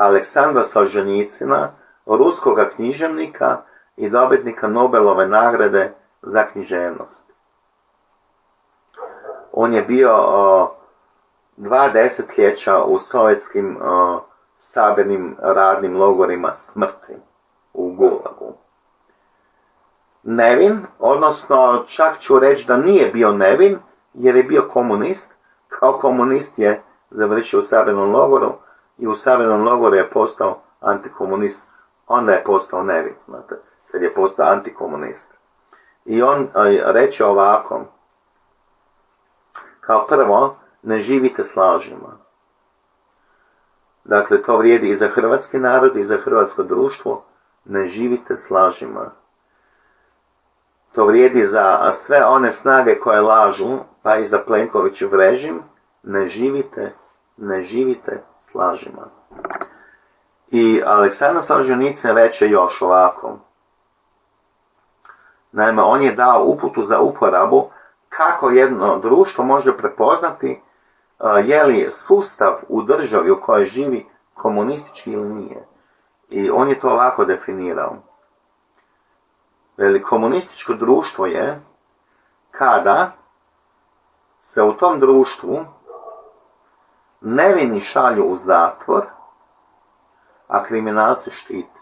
Aleksandra Solženjicina, ruskoga književnika i dobitnika Nobelove nagrade za književnost. On je bio dva desetljeća u sovjetskim sabirnim radnim logorima smrti u Gulagu. Nevin, odnosno čak ću reći da nije bio nevin, jer je bio komunist, kao komunist je završio u sabirnom logoru i u sabirnom logoru je postao antikomunist, onda je postao nevin, znate, kad je postao antikomunist. I on reče ovako, kao prvo, ne živite s lažima. Dakle, to vrijedi i za hrvatski narod i za hrvatsko društvo, ne živite s lažima. To vrijedi za sve one snage koje lažu, pa i za Plenkoviću režim, ne živite, ne živite lažima. I Aleksandar Solženicin reče još ovako. Naime, on je dao uputu za uporabu kako jedno društvo može prepoznati je li sustav u državi u kojoj živi komunistički ili nije. I on je to ovako definirao. Veli, komunističko društvo je kada se u tom društvu nevini šalju u zatvor, a kriminalci štiti.